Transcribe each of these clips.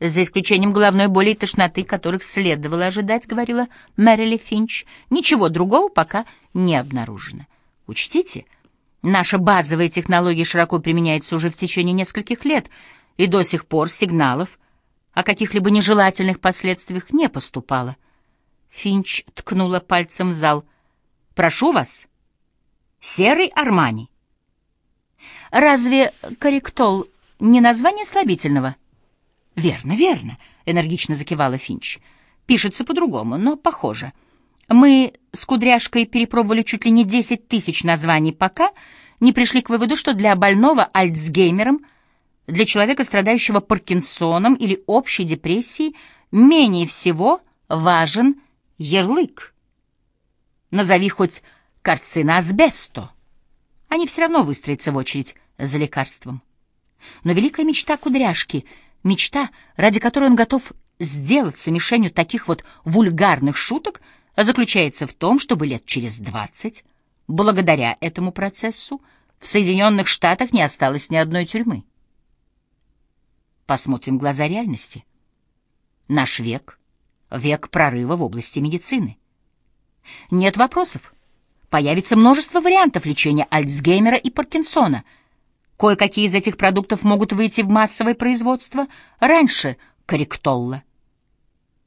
За исключением головной боли и тошноты, которых следовало ожидать, говорила Мэрили Финч, ничего другого пока не обнаружено. Учтите, наша базовая технология широко применяется уже в течение нескольких лет, и до сих пор сигналов о каких-либо нежелательных последствиях не поступало. Финч ткнула пальцем в зал. «Прошу вас, серый Армани». «Разве корректол не название слабительного?» «Верно, верно», — энергично закивала Финч. «Пишется по-другому, но похоже. Мы с Кудряшкой перепробовали чуть ли не десять тысяч названий, пока не пришли к выводу, что для больного Альцгеймером, для человека, страдающего Паркинсоном или общей депрессией, менее всего важен ярлык. Назови хоть карцина асбесто. Они все равно выстроятся в очередь за лекарством. Но великая мечта Кудряшки — Мечта, ради которой он готов сделаться мишенью таких вот вульгарных шуток, заключается в том, чтобы лет через двадцать, благодаря этому процессу, в Соединенных Штатах не осталось ни одной тюрьмы. Посмотрим глаза реальности. Наш век — век прорыва в области медицины. Нет вопросов. Появится множество вариантов лечения Альцгеймера и Паркинсона — Кое-какие из этих продуктов могут выйти в массовое производство раньше корректолла.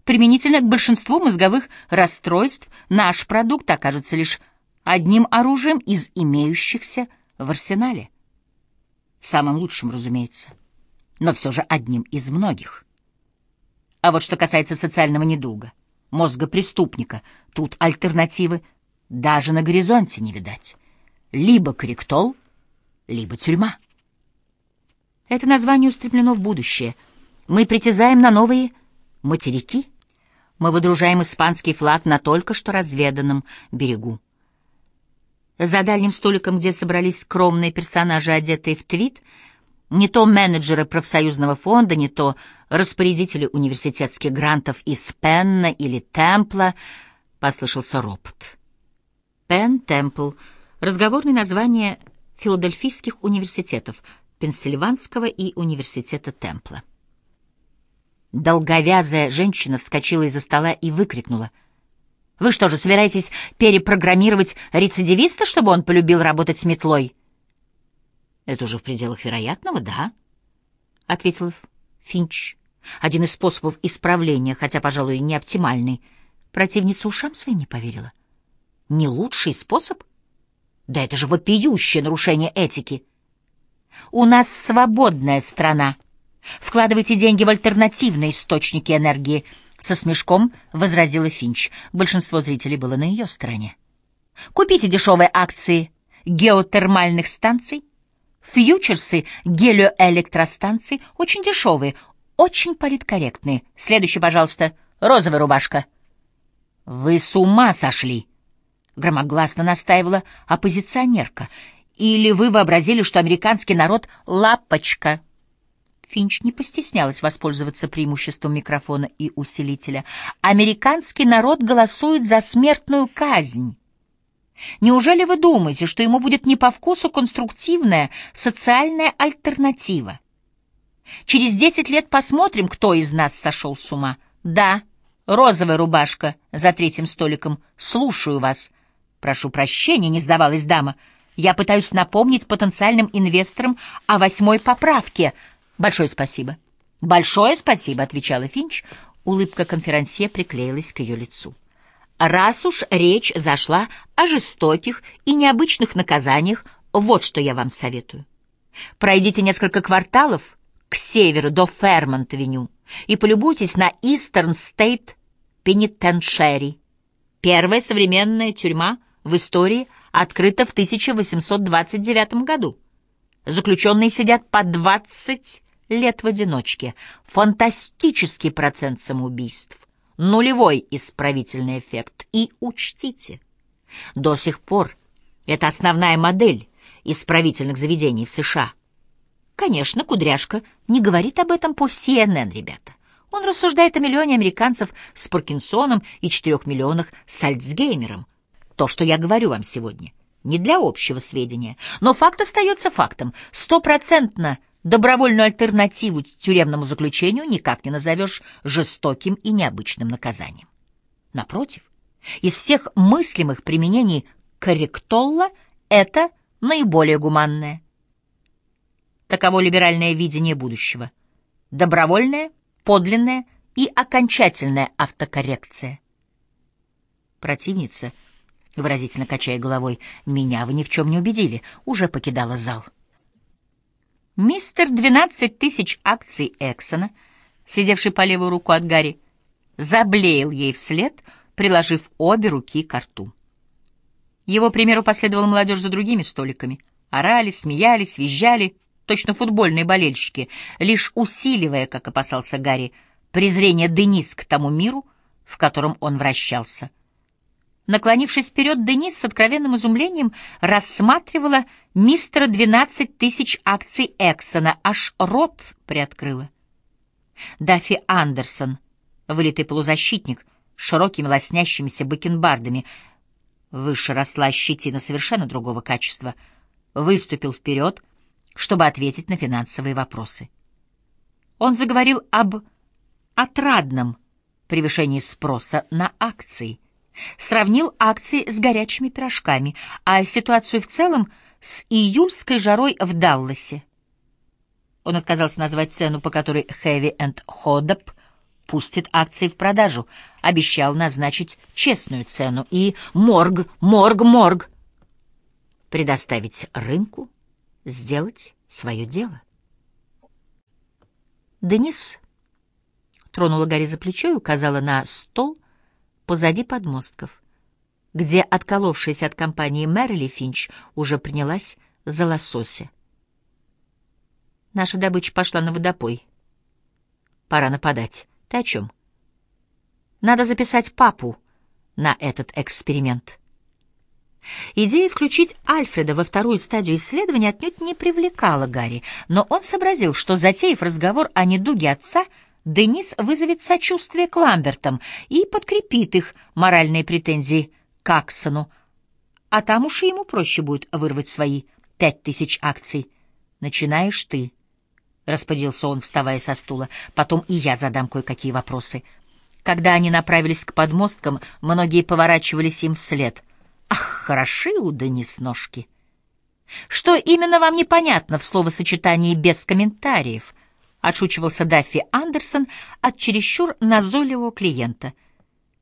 Применительно к большинству мозговых расстройств наш продукт окажется лишь одним оружием из имеющихся в арсенале. Самым лучшим, разумеется, но все же одним из многих. А вот что касается социального недуга, мозга преступника, тут альтернативы даже на горизонте не видать. Либо корректол, либо тюрьма. Это название устремлено в будущее. Мы притязаем на новые материки. Мы выдружаем испанский флаг на только что разведанном берегу. За дальним столиком, где собрались скромные персонажи, одетые в твит, не то менеджеры профсоюзного фонда, не то распорядители университетских грантов из Пенна или Темпла, послышался ропот. Пен, Темпл — разговорное название филадельфийских университетов, Пенсильванского и университета Темпла. Долговязая женщина вскочила из-за стола и выкрикнула. «Вы что же, собираетесь перепрограммировать рецидивиста, чтобы он полюбил работать с метлой?» «Это уже в пределах вероятного, да?» — ответил Финч. «Один из способов исправления, хотя, пожалуй, не оптимальный. Противница ушам своим не поверила. Не лучший способ?» Да это же вопиющее нарушение этики. У нас свободная страна. Вкладывайте деньги в альтернативные источники энергии. Со смешком возразила Финч. Большинство зрителей было на ее стороне. Купите дешевые акции геотермальных станций, фьючерсы гелиоэлектростанций, очень дешевые, очень политкорректные. Следующий, пожалуйста, розовая рубашка. Вы с ума сошли! — громогласно настаивала оппозиционерка. «Или вы вообразили, что американский народ — лапочка?» Финч не постеснялась воспользоваться преимуществом микрофона и усилителя. «Американский народ голосует за смертную казнь. Неужели вы думаете, что ему будет не по вкусу конструктивная социальная альтернатива? Через десять лет посмотрим, кто из нас сошел с ума. Да, розовая рубашка за третьим столиком. Слушаю вас». «Прошу прощения», — не сдавалась дама. «Я пытаюсь напомнить потенциальным инвесторам о восьмой поправке. Большое спасибо». «Большое спасибо», — отвечала Финч. Улыбка конферансье приклеилась к ее лицу. «Раз уж речь зашла о жестоких и необычных наказаниях, вот что я вам советую. Пройдите несколько кварталов к северу до Фермонт-авеню и полюбуйтесь на Eastern State Penitentiary. Первая современная тюрьма — в истории открыто в 1829 году. Заключенные сидят по 20 лет в одиночке. Фантастический процент самоубийств. Нулевой исправительный эффект. И учтите, до сих пор это основная модель исправительных заведений в США. Конечно, Кудряшка не говорит об этом по CNN, ребята. Он рассуждает о миллионе американцев с Паркинсоном и четырех миллионах с Альцгеймером. То, что я говорю вам сегодня, не для общего сведения, но факт остается фактом. Стопроцентно Добровольную альтернативу тюремному заключению никак не назовешь жестоким и необычным наказанием. Напротив, из всех мыслимых применений корректолла это наиболее гуманное. Таково либеральное видение будущего. Добровольная, подлинная и окончательная автокоррекция. Противница, выразительно качая головой, «Меня вы ни в чем не убедили», уже покидала зал. Мистер двенадцать тысяч акций Эксона, сидевший по левую руку от Гарри, заблеял ей вслед, приложив обе руки к рту. Его примеру последовала молодежь за другими столиками. Орали, смеялись, визжали, точно футбольные болельщики, лишь усиливая, как опасался Гарри, презрение Денис к тому миру, в котором он вращался. Наклонившись вперед, Денис с откровенным изумлением рассматривала мистера двенадцать тысяч акций Эксона, аж рот приоткрыла. Даффи Андерсон, вылитый полузащитник, с широкими лоснящимися бакенбардами, выше росла щетина совершенно другого качества, выступил вперед, чтобы ответить на финансовые вопросы. Он заговорил об отрадном превышении спроса на акции, сравнил акции с горячими пирожками, а ситуацию в целом с июльской жарой в Далласе. Он отказался назвать цену, по которой Heavy and Hodop пустит акции в продажу, обещал назначить честную цену и морг, морг, морг предоставить рынку сделать свое дело. Денис тронула Гарри за плечо и указала на стол позади подмостков, где отколовшаяся от компании Мэрили Финч уже принялась за лосося. Наша добыча пошла на водопой. Пора нападать. Ты о чем? Надо записать папу на этот эксперимент. Идея включить Альфреда во вторую стадию исследования отнюдь не привлекала Гарри, но он сообразил, что, затеяв разговор о недуге отца, Денис вызовет сочувствие к Ламбертам и подкрепит их моральные претензии к Аксону, а там уж и ему проще будет вырвать свои пять тысяч акций. «Начинаешь ты», — распорядился он, вставая со стула. «Потом и я задам кое-какие вопросы». Когда они направились к подмосткам, многие поворачивались им вслед. «Ах, хороши у Денис ножки!» «Что именно вам непонятно в словосочетании «без комментариев»?» — отшучивался Даффи Андерсон от чересчур назойливого клиента.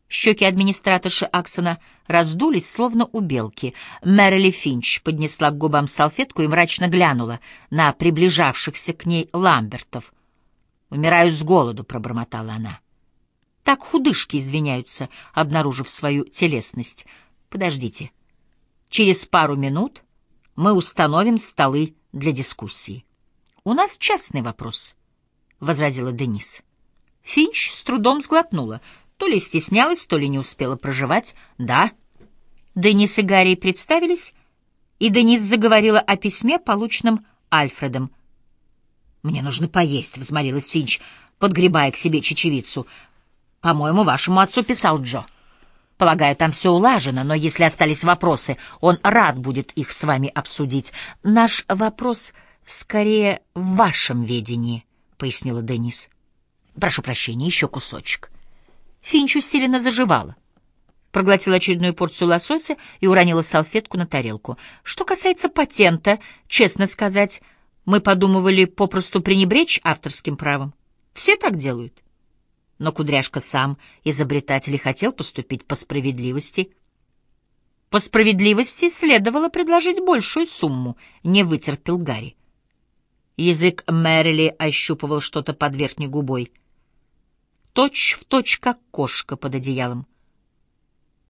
Щеки администраторши Аксона раздулись, словно у белки. Мэрили Финч поднесла к губам салфетку и мрачно глянула на приближавшихся к ней Ламбертов. «Умираю с голоду», — пробормотала она. Так худышки извиняются, обнаружив свою телесность. Подождите. Через пару минут мы установим столы для дискуссии. У нас частный вопрос, — возразила Денис. Финч с трудом сглотнула. То ли стеснялась, то ли не успела проживать. Да. Денис и Гарри представились, и Денис заговорила о письме, полученном Альфредом. «Мне нужно поесть», — взмолилась Финч, подгребая к себе чечевицу. По-моему, вашему отцу писал Джо. Полагаю, там все улажено, но если остались вопросы, он рад будет их с вами обсудить. Наш вопрос скорее в вашем ведении, — пояснила Денис. Прошу прощения, еще кусочек. Финч усиленно заживала. Проглотила очередную порцию лосося и уронила салфетку на тарелку. Что касается патента, честно сказать, мы подумывали попросту пренебречь авторским правом. Все так делают. Но Кудряшка сам, изобретатель, и хотел поступить по справедливости. По справедливости следовало предложить большую сумму, не вытерпел Гарри. Язык Мэрили ощупывал что-то под верхней губой. Точь в точь, как кошка под одеялом.